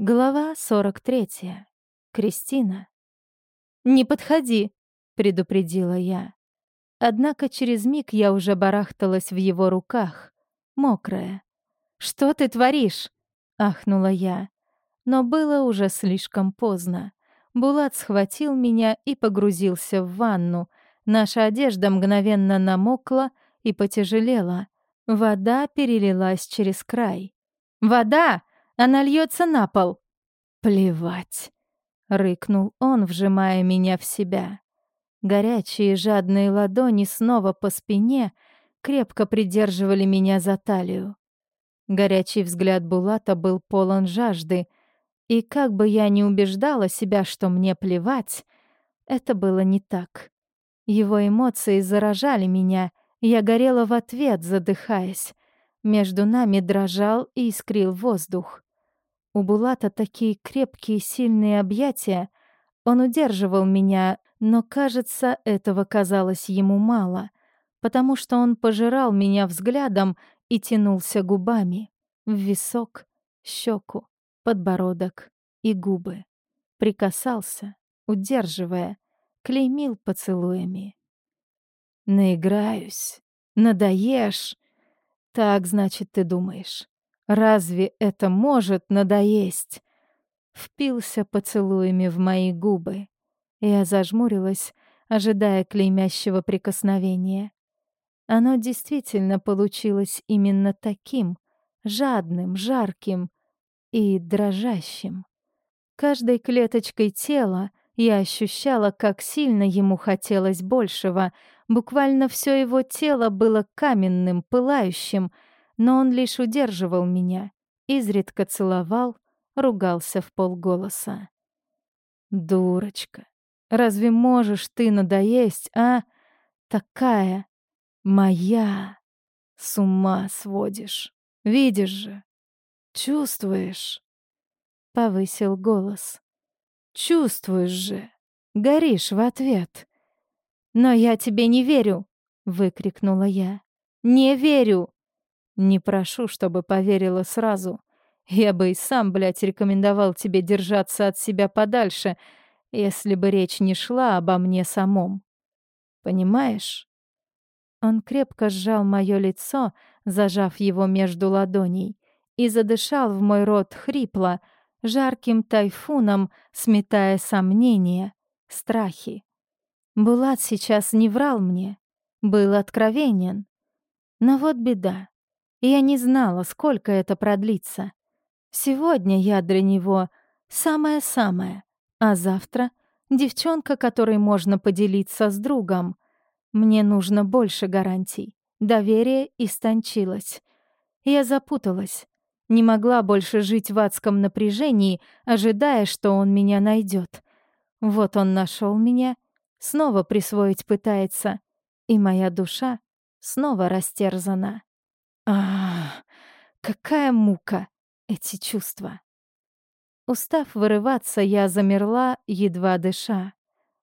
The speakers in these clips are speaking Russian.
Глава 43. Кристина. «Не подходи», — предупредила я. Однако через миг я уже барахталась в его руках, мокрая. «Что ты творишь?» — ахнула я. Но было уже слишком поздно. Булат схватил меня и погрузился в ванну. Наша одежда мгновенно намокла и потяжелела. Вода перелилась через край. «Вода!» Она льется на пол. Плевать. Рыкнул он, вжимая меня в себя. Горячие жадные ладони снова по спине крепко придерживали меня за талию. Горячий взгляд Булата был полон жажды, и как бы я ни убеждала себя, что мне плевать, это было не так. Его эмоции заражали меня, я горела в ответ, задыхаясь. Между нами дрожал и искрил воздух. У Булата такие крепкие сильные объятия. Он удерживал меня, но, кажется, этого казалось ему мало, потому что он пожирал меня взглядом и тянулся губами в висок, щеку, подбородок и губы. Прикасался, удерживая, клеймил поцелуями. «Наиграюсь, надоешь», так, значит, ты думаешь. Разве это может надоесть? Впился поцелуями в мои губы. Я зажмурилась, ожидая клеймящего прикосновения. Оно действительно получилось именно таким, жадным, жарким и дрожащим. Каждой клеточкой тела я ощущала, как сильно ему хотелось большего. Буквально все его тело было каменным, пылающим — но он лишь удерживал меня, изредка целовал, ругался в полголоса. «Дурочка, разве можешь ты надоесть, а? Такая, моя, с ума сводишь, видишь же, чувствуешь?» Повысил голос. «Чувствуешь же, горишь в ответ». «Но я тебе не верю!» — выкрикнула я. «Не верю!» Не прошу, чтобы поверила сразу. Я бы и сам, блядь, рекомендовал тебе держаться от себя подальше, если бы речь не шла обо мне самом. Понимаешь? Он крепко сжал моё лицо, зажав его между ладоней, и задышал в мой рот хрипло, жарким тайфуном, сметая сомнения, страхи. Булат сейчас не врал мне, был откровенен. Но вот беда и я не знала, сколько это продлится. Сегодня я для него самое-самое, а завтра — девчонка, которой можно поделиться с другом. Мне нужно больше гарантий. Доверие истончилось. Я запуталась. Не могла больше жить в адском напряжении, ожидая, что он меня найдет. Вот он нашел меня, снова присвоить пытается, и моя душа снова растерзана. А, какая мука эти чувства. Устав вырываться, я замерла, едва дыша.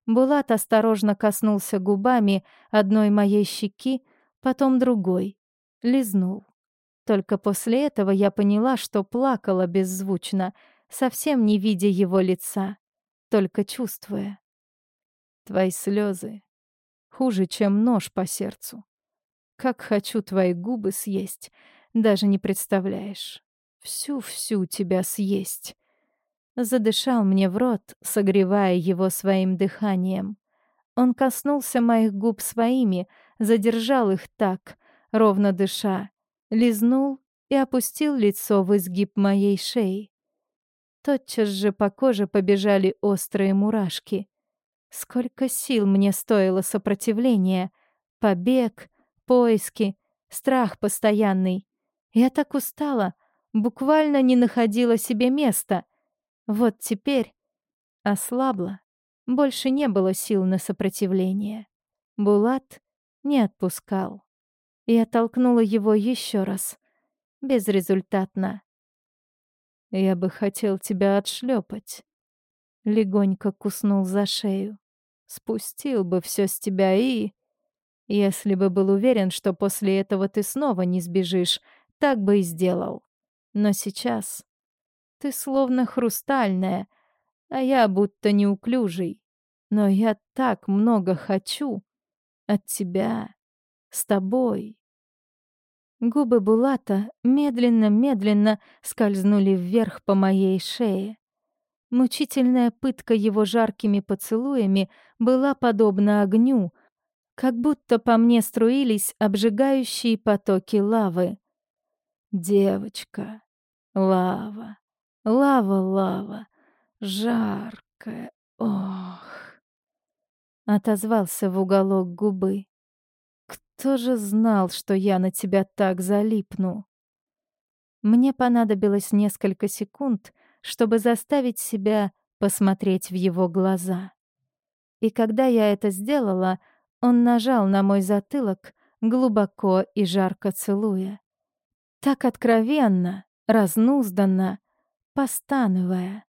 Булат осторожно коснулся губами одной моей щеки, потом другой. Лизнул. Только после этого я поняла, что плакала беззвучно, совсем не видя его лица, только чувствуя. Твои слезы хуже, чем нож по сердцу. Как хочу твои губы съесть, даже не представляешь. Всю-всю тебя съесть. Задышал мне в рот, согревая его своим дыханием. Он коснулся моих губ своими, задержал их так, ровно дыша, лизнул и опустил лицо в изгиб моей шеи. Тотчас же по коже побежали острые мурашки. Сколько сил мне стоило сопротивление, побег, поиски, страх постоянный. Я так устала, буквально не находила себе места. Вот теперь ослабла, больше не было сил на сопротивление. Булат не отпускал. Я толкнула его еще раз. Безрезультатно. «Я бы хотел тебя отшлепать. Легонько куснул за шею. Спустил бы все с тебя и... Если бы был уверен, что после этого ты снова не сбежишь, так бы и сделал. Но сейчас Ты словно хрустальная, а я будто неуклюжий. Но я так много хочу от тебя, с тобой. Губы Булата медленно-медленно скользнули вверх по моей шее. Мучительная пытка его жаркими поцелуями была подобна огню, как будто по мне струились обжигающие потоки лавы. Девочка, лава, лава, лава, жаркая, ох. Отозвался в уголок губы. Кто же знал, что я на тебя так залипну? Мне понадобилось несколько секунд, чтобы заставить себя посмотреть в его глаза. И когда я это сделала, он нажал на мой затылок, глубоко и жарко целуя. Так откровенно, разнузданно, постановая.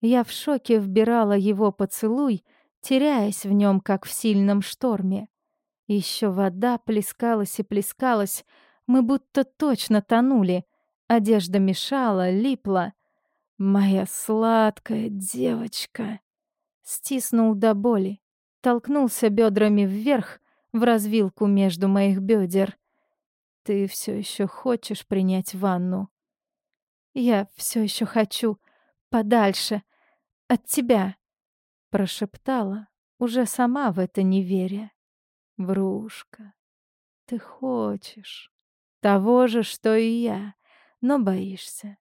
Я в шоке вбирала его поцелуй, теряясь в нем, как в сильном шторме. Еще вода плескалась и плескалась, мы будто точно тонули. Одежда мешала, липла. «Моя сладкая девочка!» Стиснул до боли, толкнулся бедрами вверх в развилку между моих бедер. «Ты все еще хочешь принять ванну?» «Я все еще хочу. Подальше. От тебя!» Прошептала, уже сама в это не веря. «Врушка, ты хочешь того же, что и я, но боишься.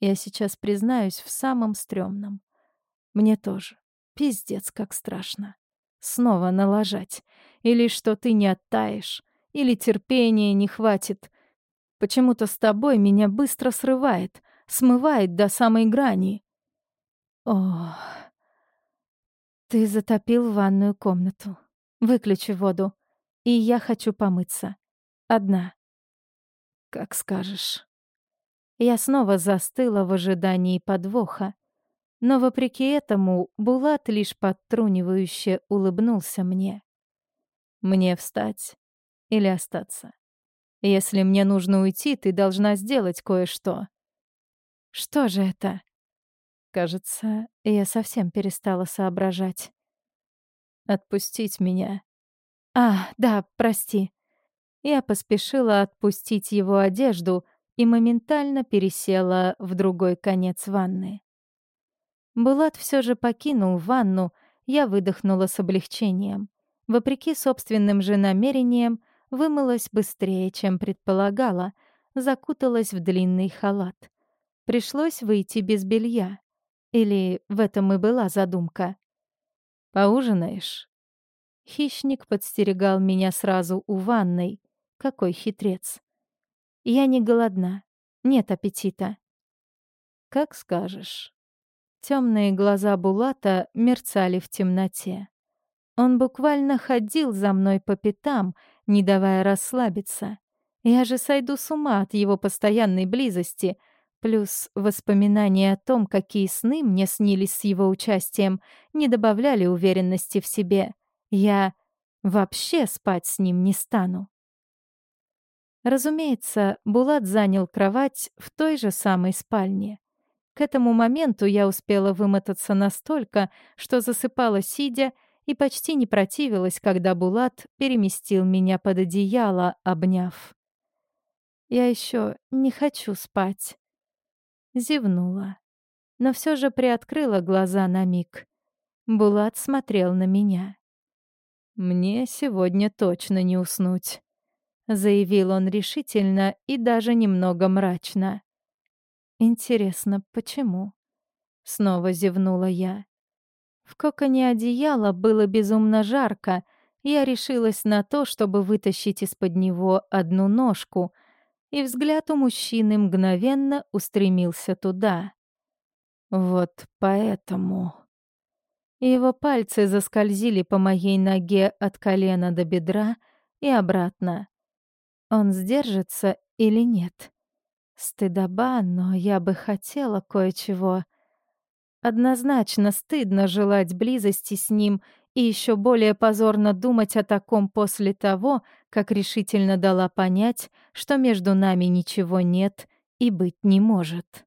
Я сейчас признаюсь в самом стрёмном. Мне тоже. Пиздец, как страшно. Снова налажать. Или что ты не оттаешь, или терпения не хватит. Почему-то с тобой меня быстро срывает, смывает до самой грани. Ох. Ты затопил ванную комнату. Выключи воду. И я хочу помыться. Одна. Как скажешь. Я снова застыла в ожидании подвоха. Но вопреки этому Булат лишь подтрунивающе улыбнулся мне. Мне встать или остаться? Если мне нужно уйти, ты должна сделать кое-что. Что же это? Кажется, я совсем перестала соображать. Отпустить меня. А, да, прости. Я поспешила отпустить его одежду, и моментально пересела в другой конец ванны. Булат все же покинул ванну, я выдохнула с облегчением. Вопреки собственным же намерениям, вымылась быстрее, чем предполагала, закуталась в длинный халат. Пришлось выйти без белья. Или в этом и была задумка. «Поужинаешь?» Хищник подстерегал меня сразу у ванной. Какой хитрец. Я не голодна. Нет аппетита. Как скажешь. Темные глаза Булата мерцали в темноте. Он буквально ходил за мной по пятам, не давая расслабиться. Я же сойду с ума от его постоянной близости, плюс воспоминания о том, какие сны мне снились с его участием, не добавляли уверенности в себе. Я вообще спать с ним не стану. Разумеется, Булат занял кровать в той же самой спальне. К этому моменту я успела вымотаться настолько, что засыпала сидя и почти не противилась, когда Булат переместил меня под одеяло, обняв. «Я еще не хочу спать», — зевнула, но все же приоткрыла глаза на миг. Булат смотрел на меня. «Мне сегодня точно не уснуть». — заявил он решительно и даже немного мрачно. «Интересно, почему?» — снова зевнула я. В коконе одеяла было безумно жарко, я решилась на то, чтобы вытащить из-под него одну ножку, и взгляд у мужчины мгновенно устремился туда. Вот поэтому... Его пальцы заскользили по моей ноге от колена до бедра и обратно. Он сдержится или нет? Стыдоба, но я бы хотела кое-чего. Однозначно стыдно желать близости с ним и еще более позорно думать о таком после того, как решительно дала понять, что между нами ничего нет и быть не может.